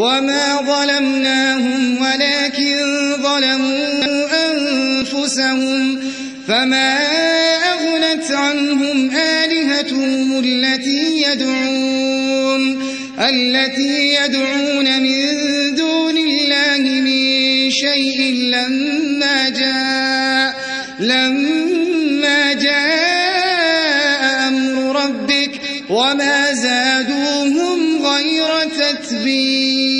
وما ظلمناهم ولكن ظلموا أنفسهم فما أغنت عنهم آلهتهم التي يدعون التي يدعون من دون الله من شيء لما جاء لما جاء أمر ربك وما زادوهم تتبين